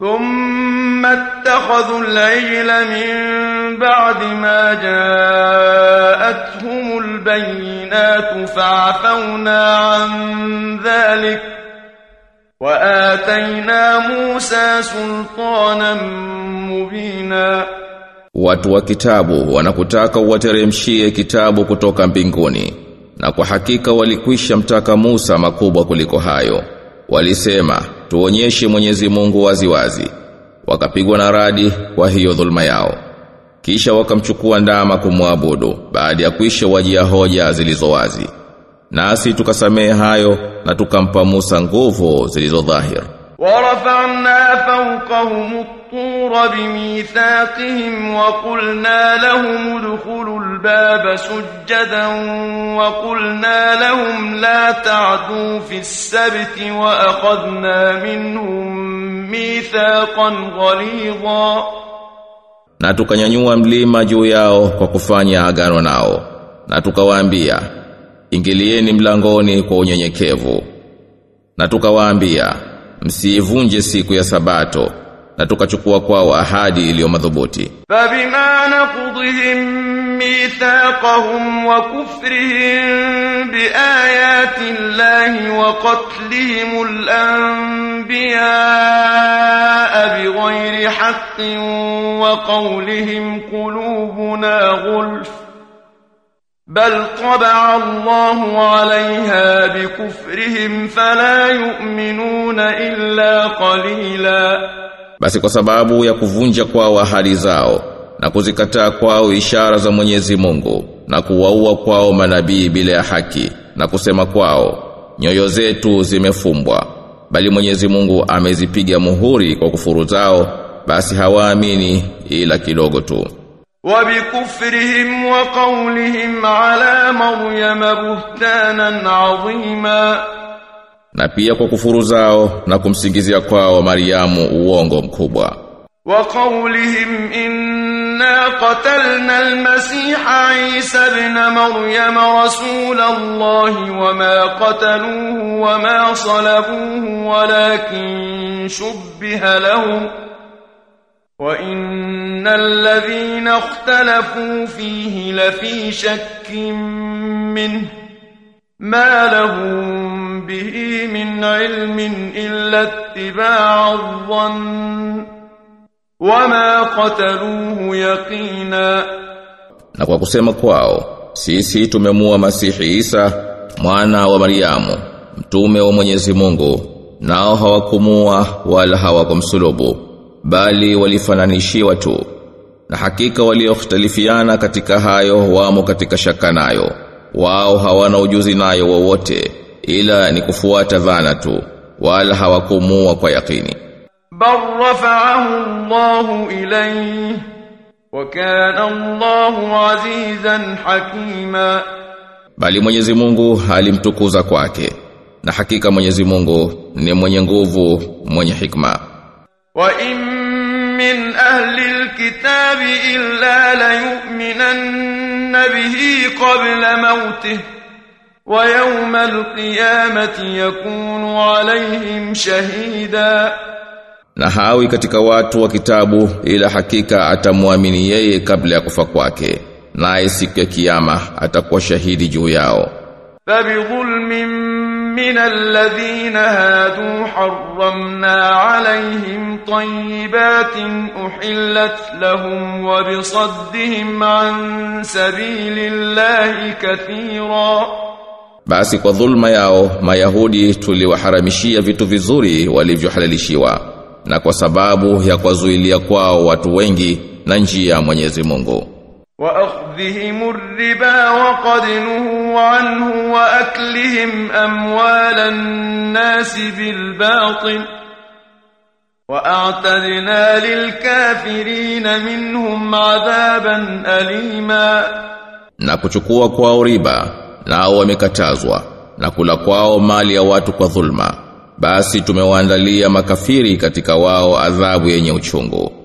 ثم اتخذوا العجل من بعد ما جاءتهم البينات فعفونا عن ذلك وآتينا موسى سلطانا مبينا Watu wa kitabu wanakutaka uwateremshie kitabu kutoka mbinguni na kwa hakika walikwisha mtaka Musa makubwa kuliko hayo walisema tuonyeshe Mwenyezi Mungu waziwazi. Wakapigwa na radi kwa hiyo dhulma yao. Kisha wakamchukua ndama kumwabudu baada ya kuisha wajia hoja zilizowazi nasi tukasamehe hayo na tukampa Musa nguvu zilizo dhahir ورفعنا فوقهم الطور بميثاقهم وقلنا لهم ادخلوا الباب سجدا وقلنا لهم لا تعدوا في السبت وأخذنا منهم ميثاقا غليظا na tukanyanyua mlima juu yao kwa kufanya agano nao na tukawaambia ingilieni mlangoni kwa unyenyekevu na tukawaambia msiivunje siku ya sabato na tukachukua kwao ahadi iliyo madhubuti فبما نقضهم ميثاقهم وكفرهم بآيات الله وقتلهم الأنبياء بغير حق وقولهم قلوبنا غلف بل طبع الله عليها بكفرهم فلا يؤمنون إلا قليلا basi kwa sababu ya kuvunja kwao ahadi zao na kuzikataa kwao ishara za Mwenyezi Mungu na kuwaua kwao manabii bila ya haki na kusema kwao nyoyo zetu zimefumbwa bali Mwenyezi Mungu amezipiga muhuri kwa kufuru zao basi hawaamini ila kidogo tu وبكفرهم وقولهم على مريم بهتانا عظيما na pia kwa kufuru zao na kumsingizia kwao Mariamu uongo mkubwa وقولهم إنا قتلنا المسيح عيسى ابن مريم رسول الله وما قتلوه وما صلبوه ولكن شبه لهم وإن الذين اختلفوا فيه لفي شك منه ما لهم به من علم إلا اتباع الظن وما قتلوه يقينا na kwa kusema kwao sisi tumemua Masihi Isa mwana wa Mariamu mtume wa Mwenyezi Mungu nao hawakumua wala hawakumsulubu bali walifananishiwa tu na hakika waliokhtalifiana katika hayo wamo katika shaka nayo wao hawana ujuzi nayo wowote ila ni kufuata dhana tu wala hawakumua kwa yakini بل رفعه الله إليه وكان الله عزيزا حكيما bali Mwenyezi Mungu alimtukuza kwake na hakika Mwenyezi Mungu ni mwenye nguvu mwenye hikma وإن من أهل الكتاب إلا ليؤمنن به قبل موته ويوم القيامة يكون عليهم شهيدا. نحاوي كتك واتو وكتابه إلى حقيقة أتموامن يي قبل أقفاك نايسك كيامة أتقوى شهيد جوياو فبظلم من الذين هادوا حرمنا عليهم طيبات أحلت لهم وبصدهم عن سبيل الله كثيرا basi kwa dhulma yao mayahudi tuliwaharamishia vitu vizuri walivyohalalishiwa na kwa sababu ya kuwazuilia kwao watu wengi na njia ya Mwenyezi Mungu وأخذهم الربا وقد نهوا عنه وأكلهم أموال الناس بالباطل وأعتدنا للكافرين منهم عذابا أليما. Na kuchukua kwao riba nao wamekatazwa na kula kwao mali ya watu kwa dhulma basi tumewaandalia makafiri katika wao adhabu yenye uchungu.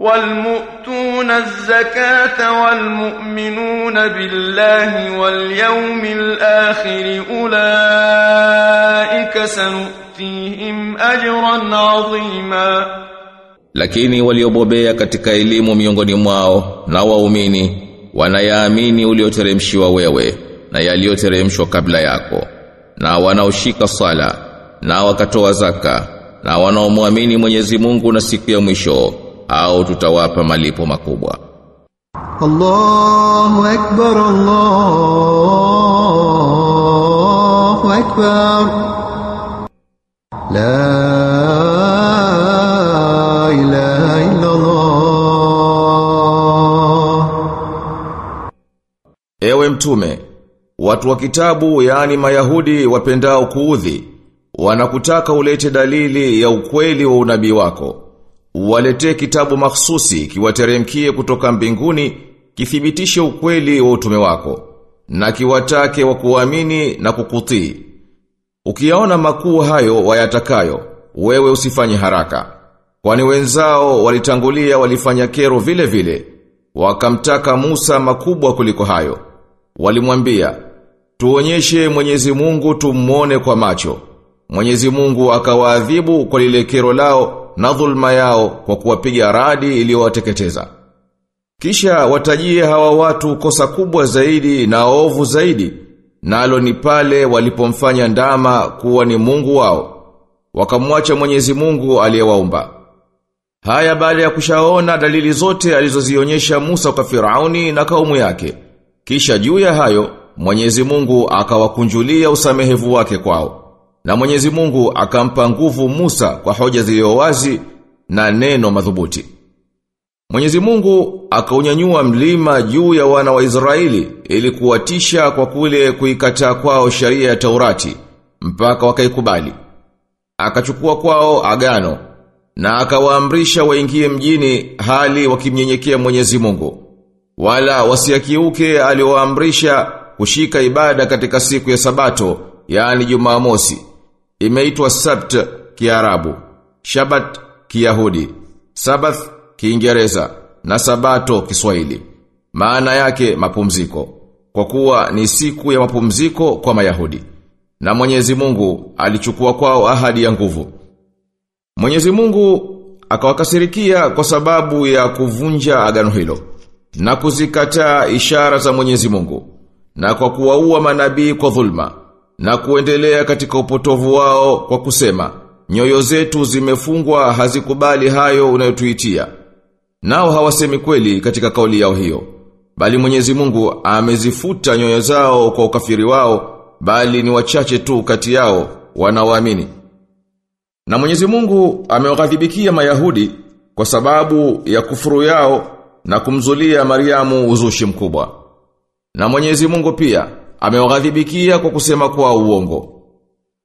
والمؤتون الزكاة والمؤمنون بالله واليوم الآخر أولئك سنؤتيهم أجرا عظيما lakini waliobobea katika elimu miongoni mwao na waumini wanayaamini ulioteremshiwa wewe na yaliyoteremshwa kabla yako na wanaoshika sala na wakatoa zaka na wanaomwamini Mwenyezi Mungu na siku ya mwisho au tutawapa malipo makubwa. Allahu akbar Allahu akbar. La ilaha illa Allah Ewe mtume watu wa kitabu yani mayahudi wapendao kuudhi wanakutaka ulete dalili ya ukweli wa unabii wako. Uwaletee kitabu mahsusi kiwateremkie kutoka mbinguni kithibitishe ukweli wa utume wako na kiwatake wa kuamini na kukutii. Ukiyaona makuu hayo wayatakayo, wewe usifanye haraka. Kwani wenzao walitangulia walifanya kero vile vile, wakamtaka Musa makubwa kuliko hayo. Walimwambia, tuonyeshe Mwenyezi Mungu tumuone kwa macho. Mwenyezi Mungu akawaadhibu kwa lile kero lao na dhulma yao kwa kuwapiga radi iliyowateketeza. Kisha watajie hawa watu kosa kubwa zaidi na ovu zaidi, nalo na ni pale walipomfanya ndama kuwa ni Mungu wao. Wakamwacha Mwenyezi Mungu aliyewaumba. Haya baada ya kushaona dalili zote alizozionyesha Musa kwa Firauni na kaumu yake. Kisha juu ya hayo, Mwenyezi Mungu akawakunjulia usamehevu wake kwao. Na Mwenyezi Mungu akampa nguvu Musa kwa hoja zilizo wazi na neno madhubuti. Mwenyezi Mungu akaunyanyua mlima juu ya wana wa Israeli ili kuwatisha kwa kule kuikataa kwao sharia ya Taurati mpaka wakaikubali. Akachukua kwao agano na akawaamrisha waingie mjini hali wakimnyenyekea Mwenyezi Mungu. Wala wasiakiuke aliowaamrisha kushika ibada katika siku ya Sabato, yaani Jumamosi. Imeitwa Sabt Kiarabu, Shabat Kiyahudi, Sabath Kiingereza na Sabato Kiswahili. Maana yake mapumziko, kwa kuwa ni siku ya mapumziko kwa Mayahudi. Na Mwenyezi Mungu alichukua kwao ahadi ya nguvu. Mwenyezi Mungu akawakasirikia kwa sababu ya kuvunja agano hilo na kuzikataa ishara za Mwenyezi Mungu na kwa kuwaua manabii kwa dhulma na kuendelea katika upotovu wao kwa kusema nyoyo zetu zimefungwa hazikubali hayo unayotuitia nao hawasemi kweli katika kauli yao hiyo bali Mwenyezi Mungu amezifuta nyoyo zao kwa ukafiri wao bali ni wachache tu kati yao wanaoamini na Mwenyezi Mungu amewaghadhibikia Mayahudi kwa sababu ya kufuru yao na kumzulia Mariamu uzushi mkubwa. Na Mwenyezi Mungu pia amewaghadhibikia kwa kusema kwa uongo.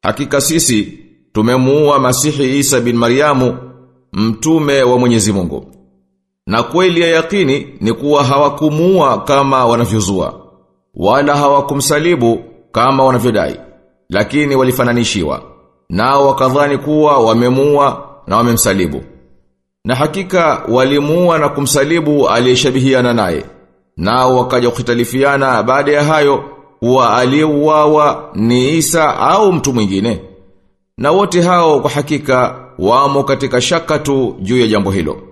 Hakika sisi tumemuua Masihi Isa bin Mariamu mtume wa Mwenyezi Mungu. Na kweli ya yakini ni kuwa hawakumuua kama wanavyozua wala hawakumsalibu kama wanavyodai lakini walifananishiwa nao wakadhani kuwa wamemuua na wamemsalibu na hakika walimuua na kumsalibu aliyeshabihiana naye nao wakaja kukhitalifiana baada ya hayo kuwa aliyeuawa ni Isa au mtu mwingine? Na wote hao kwa hakika wamo katika shaka tu juu ya jambo hilo.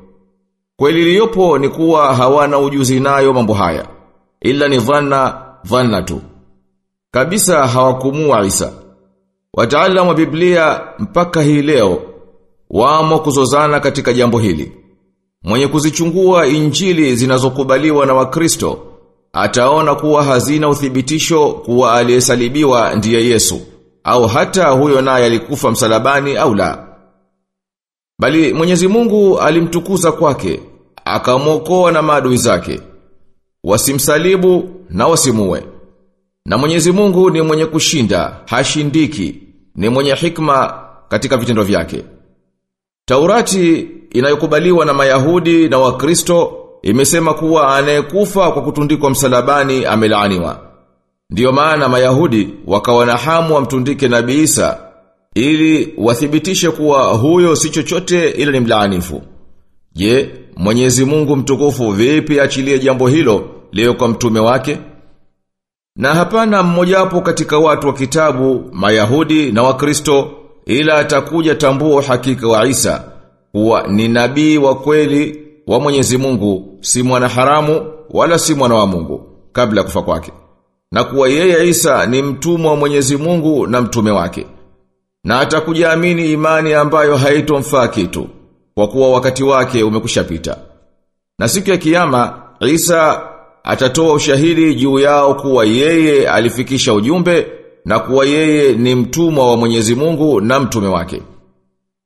Kweli iliyopo ni kuwa hawana ujuzi nayo mambo haya ila ni vanna vanna tu. Kabisa hawakumua Isa. Wataalamu wa Biblia mpaka hii leo wamo kuzozana katika jambo hili. Mwenye kuzichungua injili zinazokubaliwa na Wakristo ataona kuwa hazina uthibitisho kuwa aliyesalibiwa ndiye Yesu au hata huyo naye alikufa msalabani au la. Bali Mwenyezi Mungu alimtukuza kwake, akamwokoa na maadui zake. Wasimsalibu na wasimue. Na Mwenyezi Mungu ni mwenye kushinda, hashindiki, ni mwenye hikma katika vitendo vyake. Taurati inayokubaliwa na Mayahudi na Wakristo imesema kuwa anayekufa kwa kutundikwa msalabani amelaaniwa. Ndiyo maana Mayahudi wakawa na hamu wamtundike Nabii Isa ili wathibitishe kuwa huyo si chochote ila ni mlaanifu. Je, Mwenyezi Mungu mtukufu vipi achilie jambo hilo leo kwa mtume wake? Na hapana mmojawapo katika watu wa kitabu, Mayahudi na Wakristo ila atakuja tambua hakika wa Isa kuwa ni nabii wa kweli wa Mwenyezi Mungu, si mwana haramu wala si mwana wa Mungu kabla ya kufa kwake. Na kuwa yeye Isa ni mtumwa wa Mwenyezi Mungu na mtume wake. Na atakujaamini imani ambayo haitomfaa kitu kwa kuwa wakati wake umekushapita. Na siku ya kiyama Isa atatoa ushahidi juu yao kuwa yeye alifikisha ujumbe na kuwa yeye ni mtumwa wa Mwenyezi Mungu na mtume wake.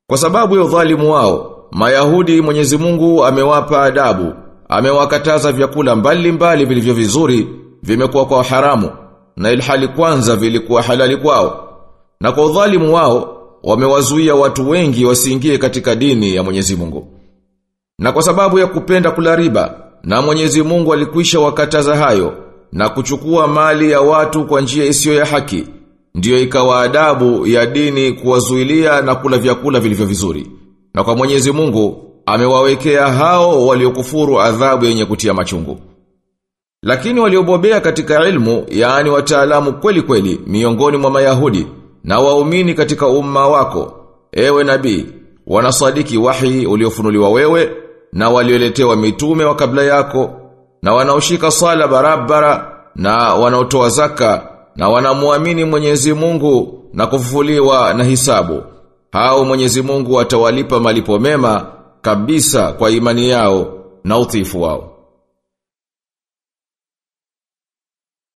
Kwa sababu ya udhalimu wao, Mayahudi Mwenyezi Mungu amewapa adabu, amewakataza vyakula mbalimbali vilivyo vizuri vimekuwa kwa haramu na ilhali kwanza vilikuwa halali kwao. Na kwa udhalimu wao wamewazuia watu wengi wasiingie katika dini ya Mwenyezi Mungu. Na kwa sababu ya kupenda kula riba, na Mwenyezi Mungu alikwisha wakataza hayo na kuchukua mali ya watu kwa njia isiyo ya haki, ndiyo ikawa adabu ya dini kuwazuilia na kula vyakula vilivyo vizuri. Na kwa Mwenyezi Mungu amewawekea hao waliokufuru adhabu yenye kutia machungu. Lakini waliobobea katika ilmu, yaani wataalamu kweli kweli miongoni mwa Mayahudi na waumini katika umma wako, ewe nabii, wanasadiki wahi uliofunuliwa wewe na walioletewa mitume wa kabla yako na wanaoshika sala barabara na wanaotoa zaka na wanamuamini Mwenyezi Mungu na kufufuliwa na hisabu. Hao Mwenyezi Mungu atawalipa malipo mema kabisa kwa imani yao na utifu wao.